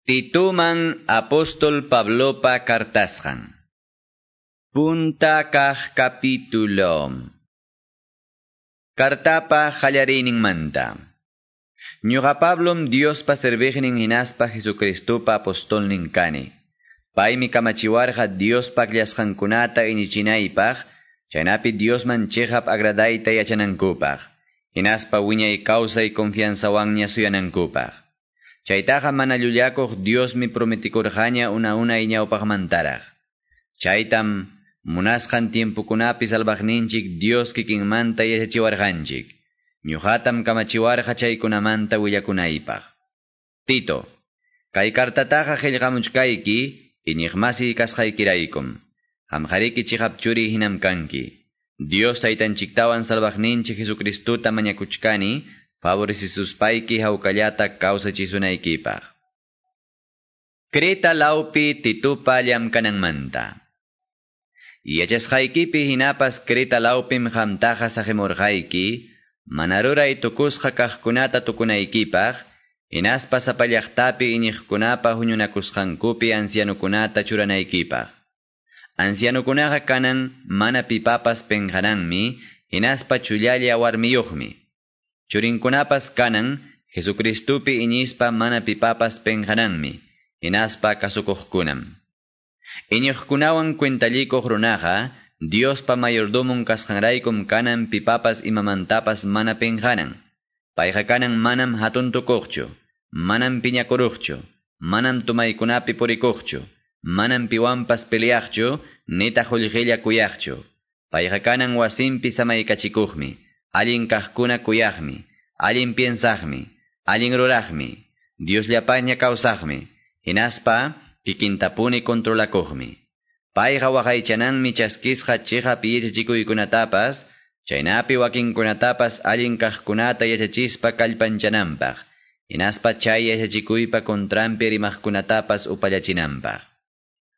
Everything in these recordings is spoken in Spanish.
Tituman apóstol Pablopa cartasjan. Punta kah capítulo. Cartapa manta. Ñuqa Pablom Diospa servejnin hinaspa Jesucristupa apostol ninkani. Paymi kamachiwarqa Diospa llasqankunata inichinaypaq, chaynapi Diosman chejap agradayta yachanankupaq. Hinaspa wiñay kawsay confianzawanña suyanankupaq. Chaytaqa mana llullakuq Diosmi prometikurqaña una una iñawpaqmantaraq. Chaytam munasqan tiempukunapis salvaqninchik Dios kikinmanta yachachiwarqanchik. Ñuqatam kamachiwarqa chaykunamanta willakunaypaq. Tito, kay kartataqa qillqamuchkayki iñiqmasi kasqaykiraykum. Qamqariki chihapchuri hinam kanki. Dios taytanchiktawan salvaqninchik Jesucristuta mañakuchkani, favorecisuspaiki hawkallata kawsachisunaykipa. Kreta laupi titupa llamkananmanta. Yachasqaykipi hinapas Kreta laupim hamtaqa saqimurqayki, manaruray tukusqa kaqkunata tukunaykipaq, inaspa sapallaqtapi iñiqkunapa huñunakusqankupi ancianukunata churanaykipaq. Ancianukunaqa kanan mana pipapas penqananmi, inaspa chullalla. Churinkunapas kanan, Jesucristupi iñispa mana pipapas penjananmi, inaspa kasukuqkunam. Iñuqkunawan cuentalliko runaqa, Diospa mayordomon kasqanraykum kanan pipapas imamantapas mana penjanan. Payqa kanan manam hatuntukuqchu, manam piñakuruqchu, manam tumaykunapi purikuqchu, manam piwampas peleaqchu, nita qullqilla kuyaqchu. Payqa kanan wasimpi samaykachikuqmi, allin kaqkuna kuyaqmi, allin piensaqmi, allin ruraqmi, Dios llapaña kawsaqmi, hinaspa kikintapuni controlakuqmi. Payqa waqaychananmi chaskisqa chiqapi yachachikuykunatapas, chaynapi wakinkunatapas allin kaqkunata yachachispa kallpanchananpaq, hinaspa chay yachachikuypa kontrampi rimaqkunatapas upallachinanpaq.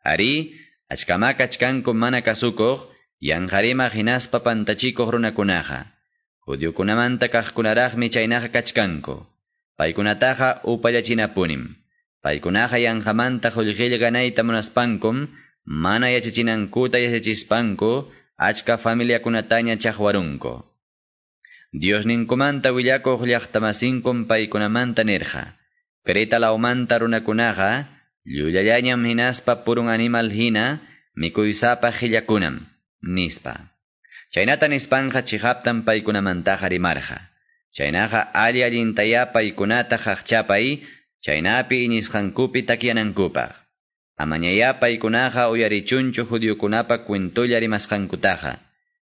Ari, achkamakachkanku mana kasukuq, yanqarimaq hinaspa runakunaqa. Judiokunamanta kaqkunaraqmi chaynaqa kachkanku. Paykunataqa upallachinapunim. Paykunaqa yanqamanta qullqillganayta munaspankum, mana yachachinankuta yachachispanku, achka familiakunataña chaqwarunku. Diosninkumanta willakuq llaqtamasinkum paykunamanta nirqa. Kreta laumanta runakunaqa, llullallañam hinaspa purun animal hina, mikuysapa qillakunam, nispa. Chaynata nispanja chihaptan paykunamantaqa rimarqa. Chaynaqa alli allintaya paykunata haqchapay, chaynapi inisqankupi takianankupaq. Amañaya paykunaqa uyarichunchu judiokunapa cuentulla rimasqankutaqa.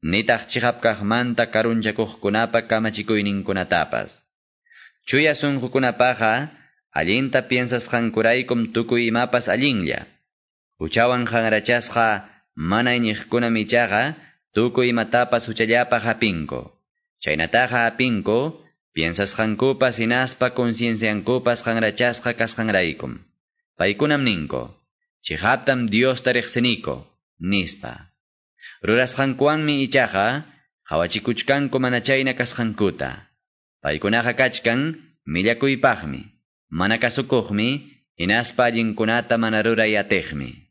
Nitaq chihapkaqmanta karunchakuqkunapa kamachikuyninkunatapas. Chuya sunqukunapaqa, allinta piensasqankuraykum tukuy imapas allinlla. Uchawan hanrachasqa mana iñiqkuna michaqa, tukuy imatapas huchallapa hapinko. Chaynataqa hapinko, piensasqankupas hinaspa concienciankupas hanrachasqa kasqanraykum. Paykunam ninko, chihaptam Dios tariqsiniko, nispa. Rurasqankuwanmi ichaqa, hawachikuchkanku mana chayna kasqankuta. Paykunaqa kachkan, millakuypaqmi, mana kasukuqmi, hinaspa allinkunata mana ruray atejmi.